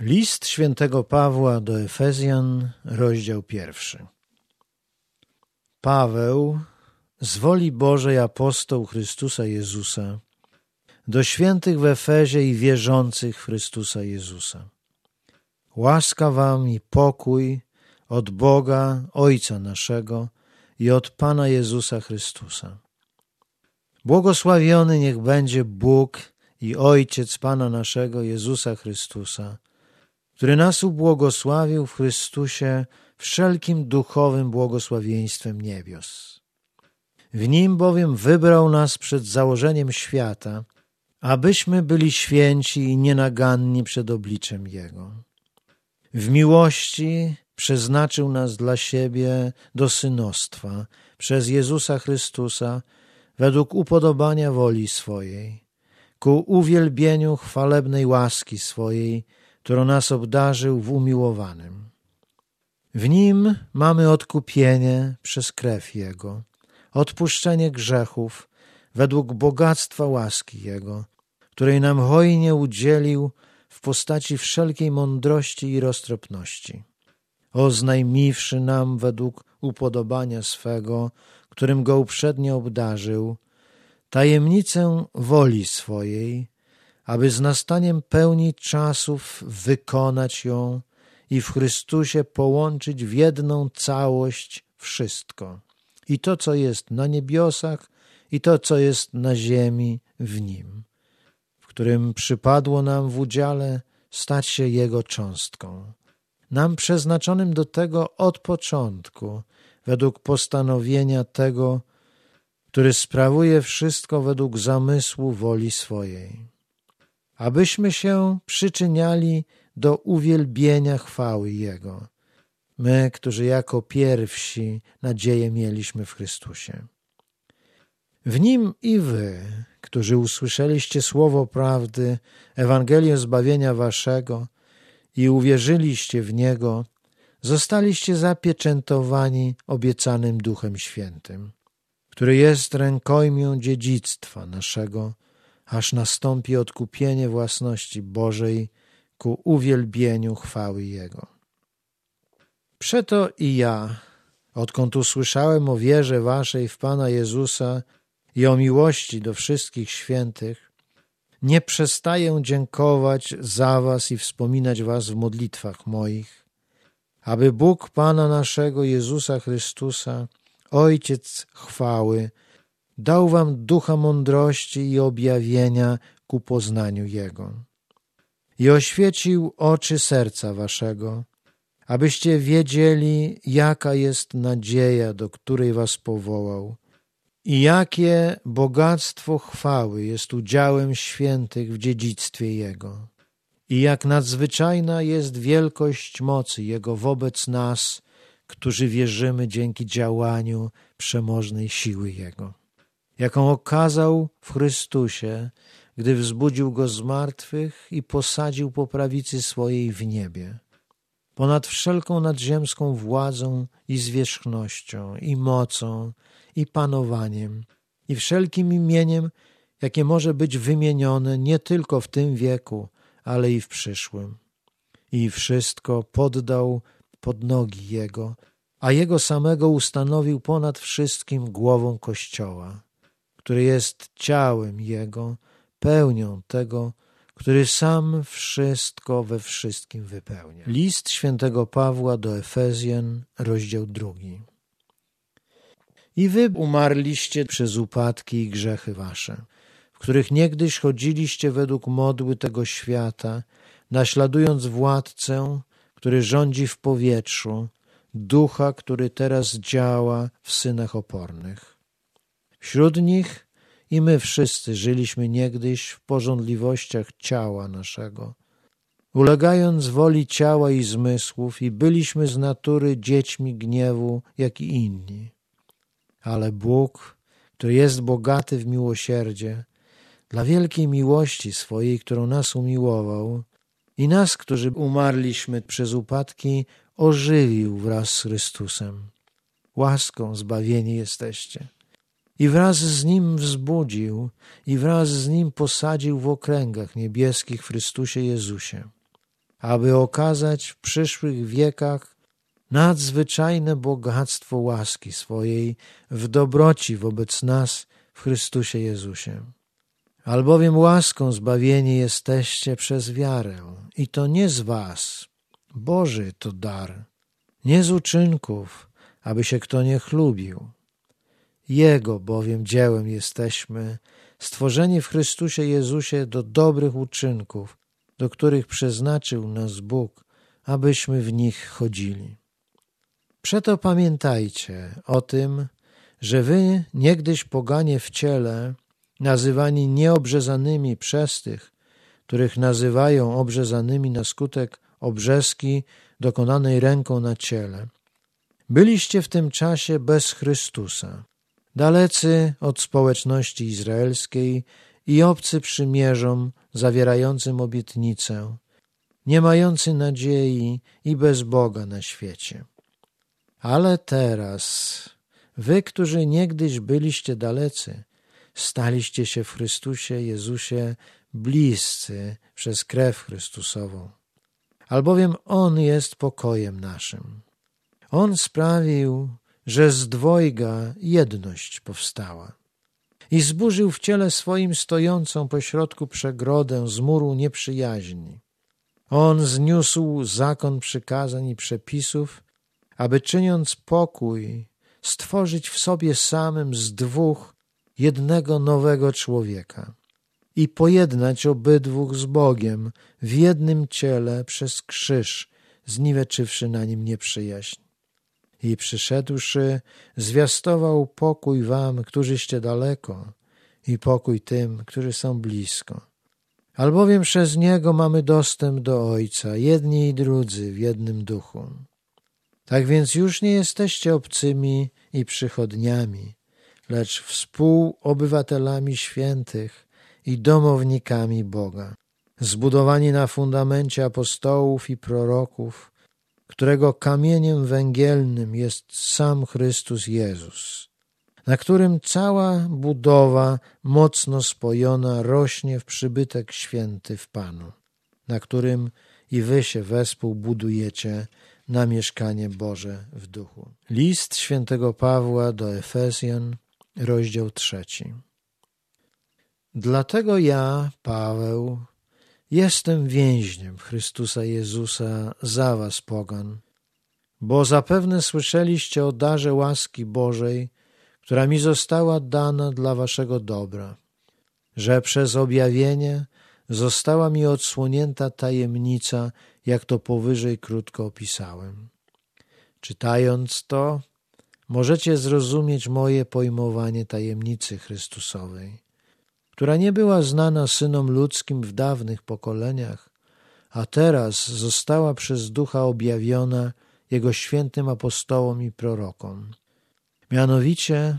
List świętego Pawła do Efezjan, rozdział pierwszy. Paweł, z woli Bożej apostoł Chrystusa Jezusa, do świętych w Efezie i wierzących Chrystusa Jezusa. Łaska wam i pokój od Boga, Ojca naszego i od Pana Jezusa Chrystusa. Błogosławiony niech będzie Bóg i Ojciec Pana naszego Jezusa Chrystusa, który nas ubłogosławił w Chrystusie wszelkim duchowym błogosławieństwem niebios. W Nim bowiem wybrał nas przed założeniem świata, abyśmy byli święci i nienaganni przed obliczem Jego. W miłości przeznaczył nas dla siebie do synostwa przez Jezusa Chrystusa według upodobania woli swojej, ku uwielbieniu chwalebnej łaski swojej, którą nas obdarzył w umiłowanym. W Nim mamy odkupienie przez krew Jego, odpuszczenie grzechów według bogactwa łaski Jego, której nam hojnie udzielił w postaci wszelkiej mądrości i roztropności, oznajmiwszy nam według upodobania swego, którym Go uprzednio obdarzył, tajemnicę woli swojej, aby z nastaniem pełni czasów wykonać ją i w Chrystusie połączyć w jedną całość wszystko. I to, co jest na niebiosach, i to, co jest na ziemi w Nim, w którym przypadło nam w udziale stać się Jego cząstką. Nam przeznaczonym do tego od początku, według postanowienia tego, który sprawuje wszystko według zamysłu woli swojej abyśmy się przyczyniali do uwielbienia chwały Jego. My, którzy jako pierwsi nadzieję mieliśmy w Chrystusie. W Nim i wy, którzy usłyszeliście słowo prawdy, Ewangelię zbawienia waszego i uwierzyliście w Niego, zostaliście zapieczętowani obiecanym Duchem Świętym, który jest rękojmią dziedzictwa naszego, aż nastąpi odkupienie własności Bożej ku uwielbieniu chwały Jego. Przeto i ja, odkąd usłyszałem o wierze waszej w Pana Jezusa i o miłości do wszystkich świętych, nie przestaję dziękować za was i wspominać was w modlitwach moich, aby Bóg Pana naszego Jezusa Chrystusa, Ojciec chwały, dał wam ducha mądrości i objawienia ku poznaniu Jego. I oświecił oczy serca waszego, abyście wiedzieli, jaka jest nadzieja, do której was powołał, i jakie bogactwo chwały jest udziałem świętych w dziedzictwie Jego, i jak nadzwyczajna jest wielkość mocy Jego wobec nas, którzy wierzymy dzięki działaniu przemożnej siły Jego jaką okazał w Chrystusie, gdy wzbudził go z martwych i posadził po prawicy swojej w niebie. Ponad wszelką nadziemską władzą i zwierzchnością, i mocą, i panowaniem, i wszelkim imieniem, jakie może być wymienione nie tylko w tym wieku, ale i w przyszłym. I wszystko poddał pod nogi Jego, a Jego samego ustanowił ponad wszystkim głową Kościoła który jest ciałem Jego, pełnią tego, który sam wszystko we wszystkim wypełnia. List świętego Pawła do Efezjan, rozdział drugi. I wy umarliście przez upadki i grzechy wasze, w których niegdyś chodziliście według modły tego świata, naśladując władcę, który rządzi w powietrzu, ducha, który teraz działa w synach opornych Wśród nich i my wszyscy żyliśmy niegdyś w porządliwościach ciała naszego, ulegając woli ciała i zmysłów, i byliśmy z natury dziećmi gniewu, jak i inni. Ale Bóg, który jest bogaty w miłosierdzie, dla wielkiej miłości swojej, którą nas umiłował, i nas, którzy umarliśmy przez upadki, ożywił wraz z Chrystusem. Łaską zbawieni jesteście i wraz z Nim wzbudził i wraz z Nim posadził w okręgach niebieskich w Chrystusie Jezusie, aby okazać w przyszłych wiekach nadzwyczajne bogactwo łaski swojej w dobroci wobec nas w Chrystusie Jezusie. Albowiem łaską zbawieni jesteście przez wiarę, i to nie z was, Boży to dar, nie z uczynków, aby się kto nie chlubił. Jego bowiem dziełem jesteśmy, stworzeni w Chrystusie Jezusie do dobrych uczynków, do których przeznaczył nas Bóg, abyśmy w nich chodzili. Przeto pamiętajcie o tym, że wy niegdyś poganie w ciele, nazywani nieobrzezanymi przez tych, których nazywają obrzezanymi na skutek obrzeski dokonanej ręką na ciele. Byliście w tym czasie bez Chrystusa, dalecy od społeczności izraelskiej i obcy przymierzom zawierającym obietnicę, nie mający nadziei i bez Boga na świecie. Ale teraz, wy, którzy niegdyś byliście dalecy, staliście się w Chrystusie Jezusie bliscy przez krew Chrystusową. Albowiem On jest pokojem naszym. On sprawił, że z dwojga jedność powstała i zburzył w ciele swoim stojącą pośrodku przegrodę z muru nieprzyjaźni. On zniósł zakon przykazań i przepisów, aby czyniąc pokój, stworzyć w sobie samym z dwóch jednego nowego człowieka i pojednać obydwóch z Bogiem w jednym ciele przez krzyż, zniweczywszy na nim nieprzyjaźń. I przyszedłszy, zwiastował pokój wam, którzyście daleko, i pokój tym, którzy są blisko. Albowiem przez Niego mamy dostęp do Ojca, jedni i drudzy w jednym duchu. Tak więc już nie jesteście obcymi i przychodniami, lecz współobywatelami świętych i domownikami Boga, zbudowani na fundamencie apostołów i proroków, którego kamieniem węgielnym jest sam Chrystus Jezus, na którym cała budowa mocno spojona rośnie w przybytek święty w Panu, na którym i wy się wespół budujecie na mieszkanie Boże w duchu. List świętego Pawła do Efezjan, rozdział trzeci. Dlatego ja, Paweł, jestem więźniem Chrystusa Jezusa za was, pogan, bo zapewne słyszeliście o darze łaski Bożej, która mi została dana dla waszego dobra, że przez objawienie została mi odsłonięta tajemnica, jak to powyżej krótko opisałem. Czytając to, możecie zrozumieć moje pojmowanie tajemnicy Chrystusowej, która nie była znana synom ludzkim w dawnych pokoleniach, a teraz została przez Ducha objawiona Jego świętym apostołom i prorokom. Mianowicie,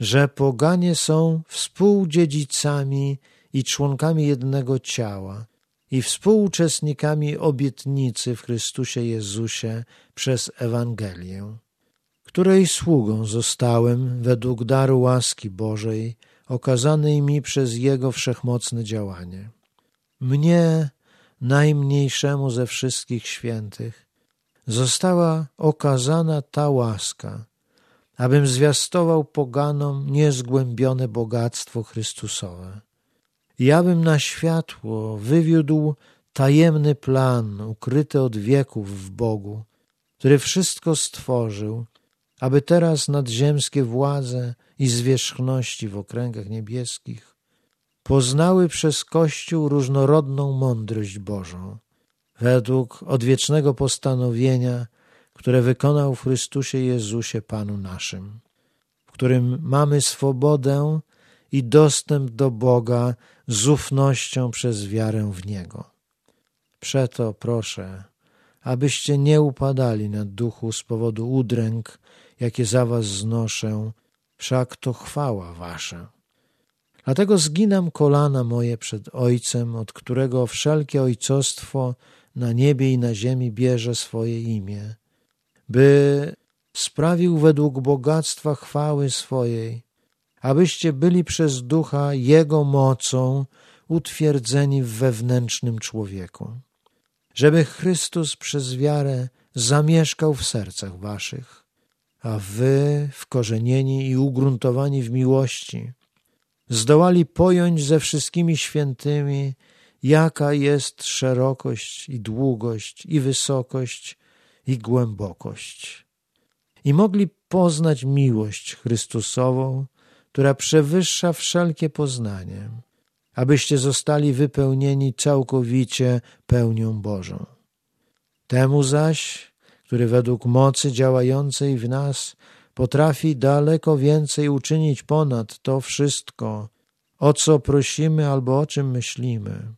że poganie są współdziedzicami i członkami jednego ciała i współuczestnikami obietnicy w Chrystusie Jezusie przez Ewangelię, której sługą zostałem według daru łaski Bożej okazanej mi przez Jego wszechmocne działanie. Mnie, najmniejszemu ze wszystkich świętych, została okazana ta łaska, abym zwiastował poganom niezgłębione bogactwo Chrystusowe ja bym na światło wywiódł tajemny plan ukryty od wieków w Bogu, który wszystko stworzył, aby teraz nadziemskie władze i zwierzchności w okręgach niebieskich poznały przez Kościół różnorodną mądrość Bożą, według odwiecznego postanowienia, które wykonał w Chrystusie Jezusie Panu naszym, w którym mamy swobodę i dostęp do Boga z ufnością przez wiarę w Niego. Przeto proszę, abyście nie upadali na duchu z powodu udręk, jakie za was znoszę, wszak to chwała wasza. Dlatego zginam kolana moje przed Ojcem, od którego wszelkie ojcostwo na niebie i na ziemi bierze swoje imię, by sprawił według bogactwa chwały swojej, abyście byli przez ducha Jego mocą utwierdzeni w wewnętrznym człowieku. żeby Chrystus przez wiarę zamieszkał w sercach waszych, a wy, wkorzenieni i ugruntowani w miłości, zdołali pojąć ze wszystkimi świętymi, jaka jest szerokość i długość i wysokość i głębokość. I mogli poznać miłość Chrystusową, która przewyższa wszelkie poznanie, abyście zostali wypełnieni całkowicie pełnią Bożą. Temu zaś, który według mocy działającej w nas potrafi daleko więcej uczynić ponad to wszystko, o co prosimy albo o czym myślimy.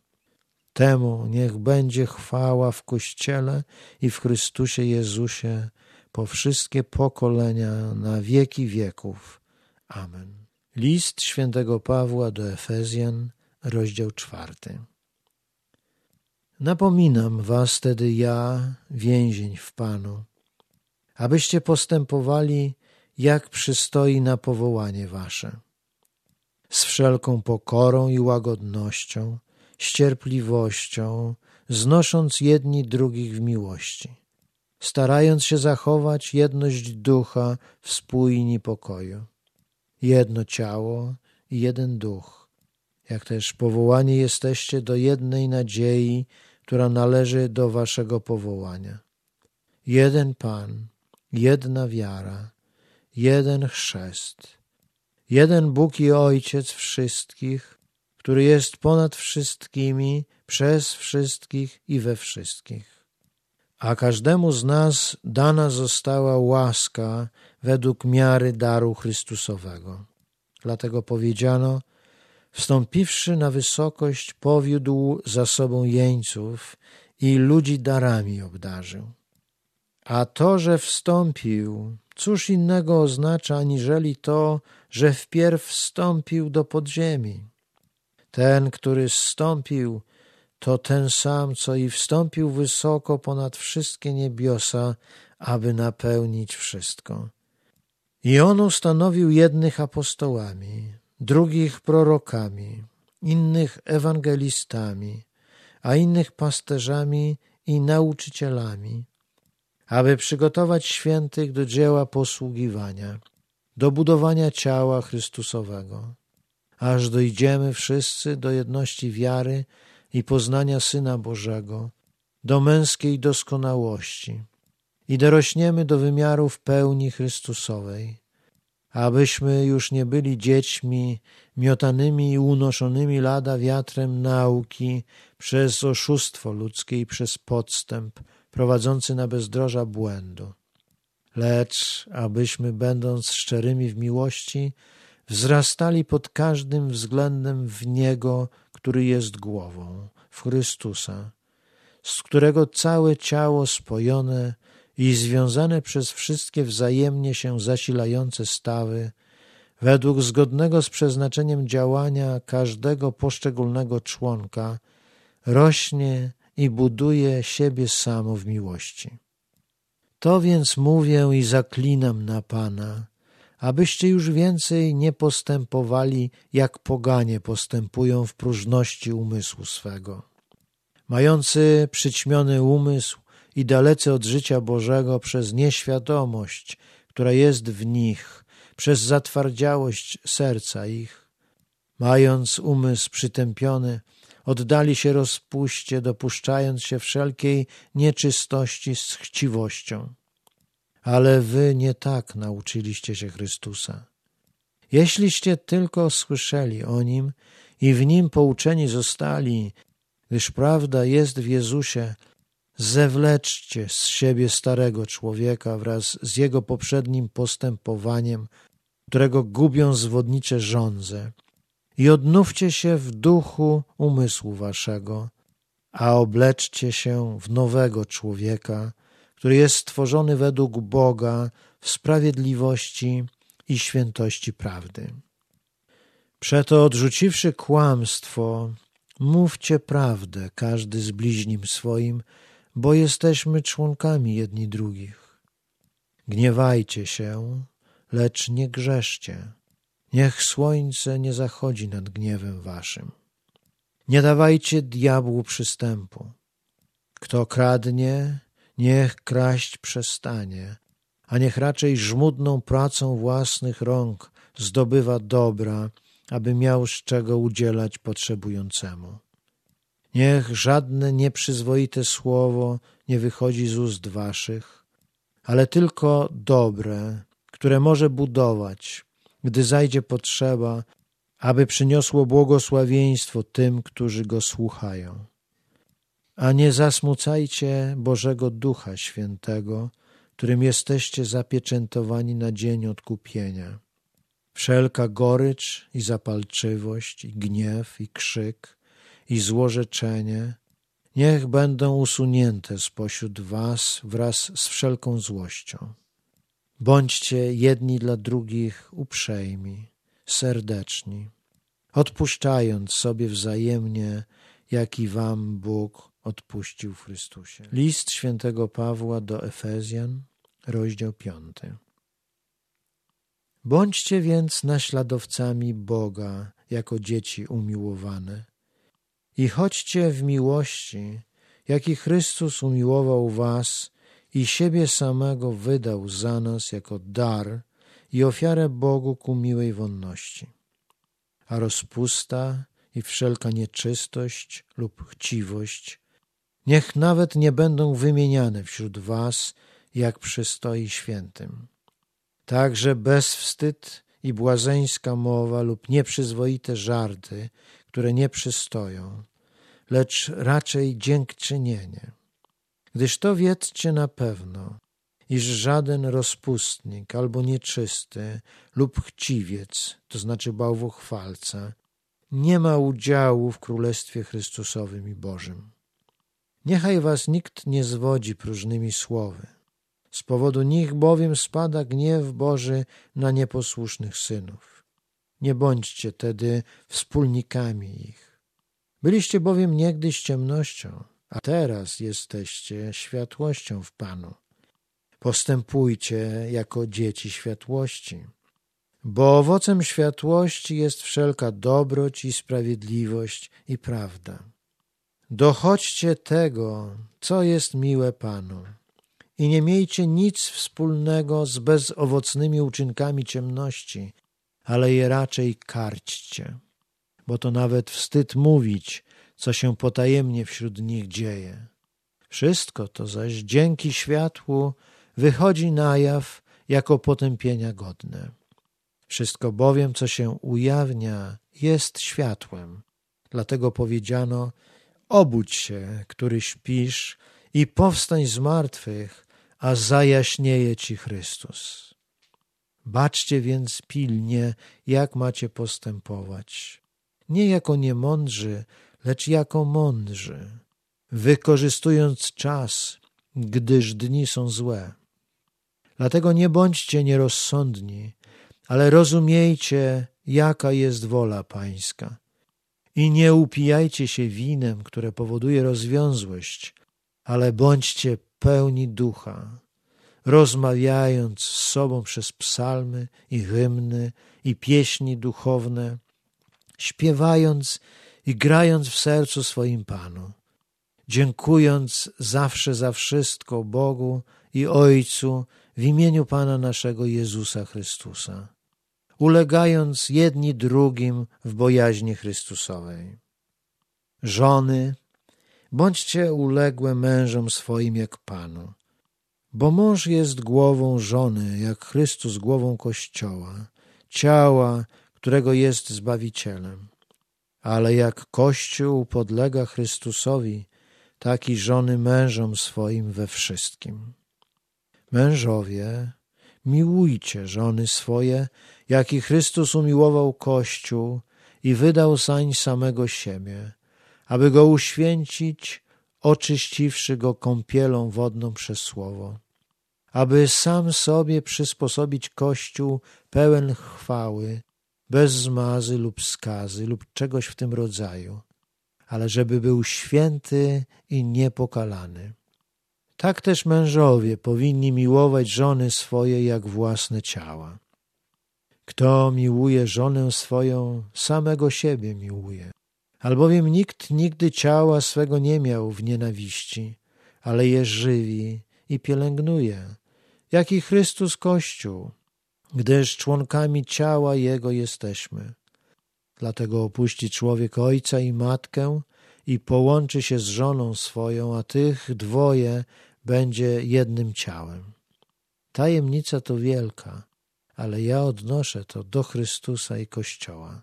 Temu niech będzie chwała w Kościele i w Chrystusie Jezusie po wszystkie pokolenia na wieki wieków. Amen. List świętego Pawła do Efezjan, rozdział czwarty. Napominam was tedy ja, więzień w Panu, abyście postępowali, jak przystoi na powołanie wasze, z wszelką pokorą i łagodnością, z cierpliwością, znosząc jedni drugich w miłości, starając się zachować jedność ducha w spójni pokoju, jedno ciało i jeden duch, jak też powołani jesteście do jednej nadziei, która należy do waszego powołania. Jeden Pan, jedna wiara, jeden chrzest, jeden Bóg i Ojciec wszystkich, który jest ponad wszystkimi, przez wszystkich i we wszystkich. A każdemu z nas dana została łaska według miary daru Chrystusowego. Dlatego powiedziano, wstąpiwszy na wysokość, powiódł za sobą jeńców i ludzi darami obdarzył. A to, że wstąpił, cóż innego oznacza, aniżeli to, że wpierw wstąpił do podziemi. Ten, który zstąpił, to ten sam, co i wstąpił wysoko ponad wszystkie niebiosa, aby napełnić wszystko. I on ustanowił jednych apostołami, drugich prorokami, innych ewangelistami, a innych pasterzami i nauczycielami, aby przygotować świętych do dzieła posługiwania, do budowania ciała Chrystusowego, aż dojdziemy wszyscy do jedności wiary i poznania Syna Bożego, do męskiej doskonałości i dorośniemy do wymiarów pełni Chrystusowej, abyśmy już nie byli dziećmi miotanymi i unoszonymi lada wiatrem nauki przez oszustwo ludzkie i przez podstęp prowadzący na bezdroża błędu. Lecz abyśmy, będąc szczerymi w miłości, wzrastali pod każdym względem w Niego, który jest głową, w Chrystusa, z którego całe ciało spojone i związane przez wszystkie wzajemnie się zasilające stawy, według zgodnego z przeznaczeniem działania każdego poszczególnego członka, rośnie i buduje siebie samo w miłości. To więc mówię i zaklinam na Pana, abyście już więcej nie postępowali, jak poganie postępują w próżności umysłu swego. Mający przyćmiony umysł i dalece od życia Bożego przez nieświadomość, która jest w nich, przez zatwardziałość serca ich, mając umysł przytępiony, oddali się rozpuście, dopuszczając się wszelkiej nieczystości z chciwością. Ale wy nie tak nauczyliście się Chrystusa. Jeśliście tylko słyszeli o Nim i w Nim pouczeni zostali, gdyż prawda jest w Jezusie, zewleczcie z siebie starego człowieka wraz z jego poprzednim postępowaniem, którego gubią zwodnicze żądze, i odnówcie się w duchu umysłu waszego, a obleczcie się w nowego człowieka, który jest stworzony według Boga w sprawiedliwości i świętości prawdy. Przeto odrzuciwszy kłamstwo, mówcie prawdę każdy z bliźnim swoim, bo jesteśmy członkami jedni drugich. Gniewajcie się, lecz nie grzeszcie. Niech słońce nie zachodzi nad gniewem waszym. Nie dawajcie diabłu przystępu. Kto kradnie, niech kraść przestanie, a niech raczej żmudną pracą własnych rąk zdobywa dobra, aby miał z czego udzielać potrzebującemu. Niech żadne nieprzyzwoite słowo nie wychodzi z ust waszych, ale tylko dobre, które może budować, gdy zajdzie potrzeba, aby przyniosło błogosławieństwo tym, którzy go słuchają. A nie zasmucajcie Bożego Ducha Świętego, którym jesteście zapieczętowani na dzień odkupienia. Wszelka gorycz i zapalczywość, i gniew, i krzyk, i złorzeczenie, niech będą usunięte spośród was wraz z wszelką złością. Bądźcie jedni dla drugich uprzejmi, serdeczni, odpuszczając sobie wzajemnie, jak i wam Bóg odpuścił w Chrystusie. List świętego Pawła do Efezjan, rozdział piąty. Bądźcie więc naśladowcami Boga jako dzieci umiłowane i chodźcie w miłości, jaki Chrystus umiłował was i siebie samego wydał za nas jako dar i ofiarę Bogu ku miłej wonności. A rozpusta i wszelka nieczystość lub chciwość niech nawet nie będą wymieniane wśród was, jak przystoi świętym. Także bezwstyd i błazeńska mowa lub nieprzyzwoite żarty, które nie przystoją, lecz raczej dziękczynienie. Gdyż to wiedzcie na pewno, iż żaden rozpustnik albo nieczysty lub chciwiec, to znaczy bałwochwalca, nie ma udziału w Królestwie Chrystusowym i Bożym. Niechaj was nikt nie zwodzi próżnymi słowy. Z powodu nich bowiem spada gniew Boży na nieposłusznych synów. Nie bądźcie tedy wspólnikami ich. Byliście bowiem niegdyś ciemnością, a teraz jesteście światłością w Panu. Postępujcie jako dzieci światłości, bo owocem światłości jest wszelka dobroć i sprawiedliwość i prawda. Dochodźcie tego, co jest miłe Panu i nie miejcie nic wspólnego z bezowocnymi uczynkami ciemności, ale je raczej karćcie, bo to nawet wstyd mówić, co się potajemnie wśród nich dzieje. Wszystko to zaś dzięki światłu wychodzi na jaw jako potępienia godne. Wszystko bowiem, co się ujawnia, jest światłem. Dlatego powiedziano, obudź się, który śpisz i powstań z martwych, a zajaśnieje ci Chrystus. Baczcie więc pilnie, jak macie postępować. Nie jako niemądrzy, lecz jako mądrzy, wykorzystując czas, gdyż dni są złe. Dlatego nie bądźcie nierozsądni, ale rozumiejcie, jaka jest wola Pańska. I nie upijajcie się winem, które powoduje rozwiązłość, ale bądźcie pełni ducha, rozmawiając z sobą przez psalmy i hymny i pieśni duchowne, śpiewając i grając w sercu swoim Panu, dziękując zawsze za wszystko Bogu i Ojcu w imieniu Pana naszego Jezusa Chrystusa, ulegając jedni drugim w bojaźni Chrystusowej. Żony, bądźcie uległe mężom swoim jak Panu, bo mąż jest głową żony, jak Chrystus głową Kościoła, ciała, którego jest Zbawicielem. Ale jak Kościół podlega Chrystusowi, tak i żony mężom swoim we wszystkim. Mężowie, miłujcie żony swoje, jak i Chrystus umiłował Kościół i wydał zań samego siebie, aby go uświęcić, oczyściwszy go kąpielą wodną przez słowo, aby sam sobie przysposobić Kościół pełen chwały, bez zmazy lub skazy lub czegoś w tym rodzaju, ale żeby był święty i niepokalany. Tak też mężowie powinni miłować żony swoje jak własne ciała. Kto miłuje żonę swoją, samego siebie miłuje. Albowiem nikt nigdy ciała swego nie miał w nienawiści, ale je żywi i pielęgnuje, jak i Chrystus Kościół, gdyż członkami ciała Jego jesteśmy. Dlatego opuści człowiek ojca i matkę i połączy się z żoną swoją, a tych dwoje będzie jednym ciałem. Tajemnica to wielka, ale ja odnoszę to do Chrystusa i Kościoła.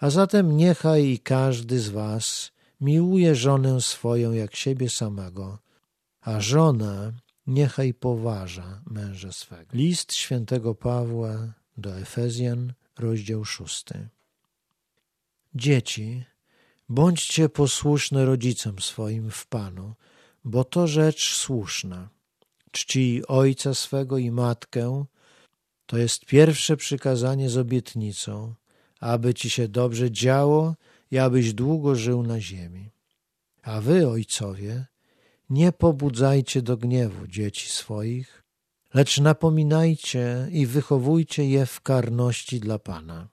A zatem niechaj i każdy z was miłuje żonę swoją jak siebie samego, a żona niechaj poważa męża swego. List świętego Pawła do Efezjan, rozdział szósty. Dzieci, bądźcie posłuszne rodzicom swoim w Panu, bo to rzecz słuszna. Czcij ojca swego i matkę, to jest pierwsze przykazanie z obietnicą, aby ci się dobrze działo i abyś długo żył na ziemi. A wy, ojcowie, nie pobudzajcie do gniewu dzieci swoich, lecz napominajcie i wychowujcie je w karności dla Pana.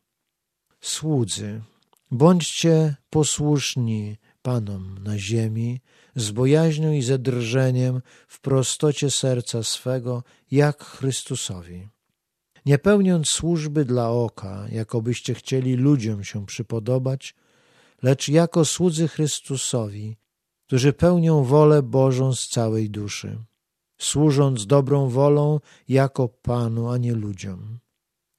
Słudzy, bądźcie posłuszni Panom na ziemi, z bojaźnią i ze drżeniem w prostocie serca swego, jak Chrystusowi. Nie pełniąc służby dla oka, jakobyście chcieli ludziom się przypodobać, lecz jako słudzy Chrystusowi, którzy pełnią wolę Bożą z całej duszy, służąc dobrą wolą jako Panu, a nie ludziom,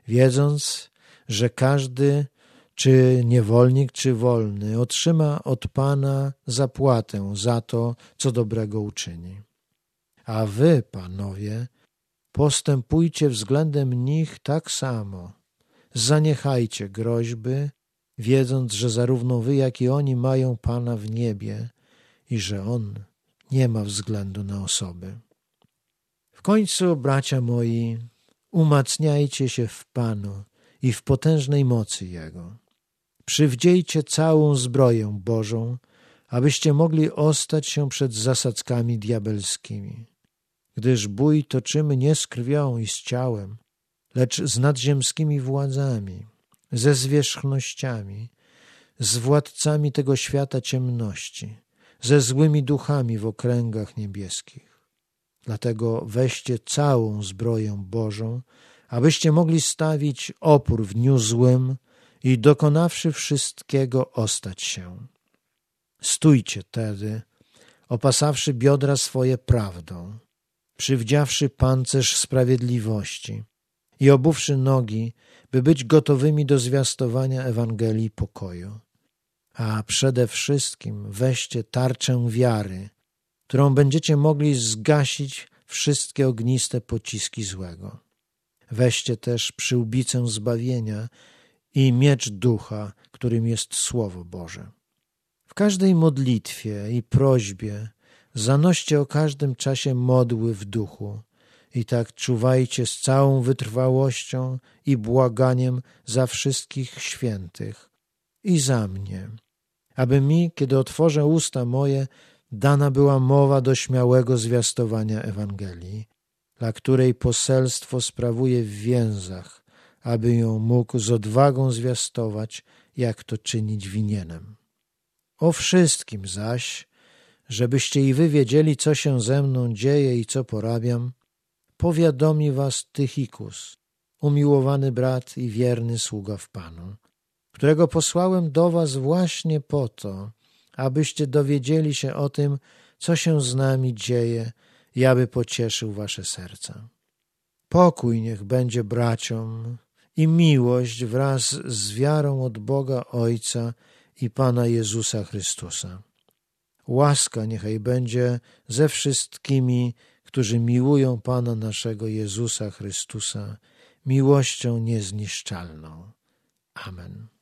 wiedząc, że każdy, czy niewolnik, czy wolny, otrzyma od Pana zapłatę za to, co dobrego uczyni. A wy, panowie, postępujcie względem nich tak samo. Zaniechajcie groźby, wiedząc, że zarówno wy, jak i oni mają Pana w niebie i że On nie ma względu na osoby. W końcu, bracia moi, umacniajcie się w Panu i w potężnej mocy Jego. Przywdziejcie całą zbroję Bożą, abyście mogli ostać się przed zasadzkami diabelskimi. Gdyż bój toczymy nie z krwią i z ciałem, lecz z nadziemskimi władzami, ze zwierzchnościami, z władcami tego świata ciemności, ze złymi duchami w okręgach niebieskich. Dlatego weźcie całą zbroję Bożą, abyście mogli stawić opór w dniu złym i dokonawszy wszystkiego ostać się. Stójcie tedy, opasawszy biodra swoje prawdą, przywdziawszy pancerz sprawiedliwości i obuwszy nogi, by być gotowymi do zwiastowania Ewangelii pokoju. A przede wszystkim weźcie tarczę wiary, którą będziecie mogli zgasić wszystkie ogniste pociski złego. Weźcie też przyłbicę zbawienia i miecz ducha, którym jest Słowo Boże. W każdej modlitwie i prośbie zanoście o każdym czasie modły w duchu i tak czuwajcie z całą wytrwałością i błaganiem za wszystkich świętych i za mnie, aby mi, kiedy otworzę usta moje, dana była mowa do śmiałego zwiastowania Ewangelii, dla której poselstwo sprawuje w więzach, aby ją mógł z odwagą zwiastować, jak to czynić winienem. O wszystkim zaś, żebyście i wy wiedzieli, co się ze mną dzieje i co porabiam, powiadomi was Tychikus, umiłowany brat i wierny sługa w Panu, którego posłałem do was właśnie po to, abyście dowiedzieli się o tym, co się z nami dzieje i aby pocieszył wasze serca. Pokój niech będzie braciom i miłość wraz z wiarą od Boga Ojca i Pana Jezusa Chrystusa. Łaska niechaj będzie ze wszystkimi, którzy miłują Pana naszego Jezusa Chrystusa miłością niezniszczalną. Amen.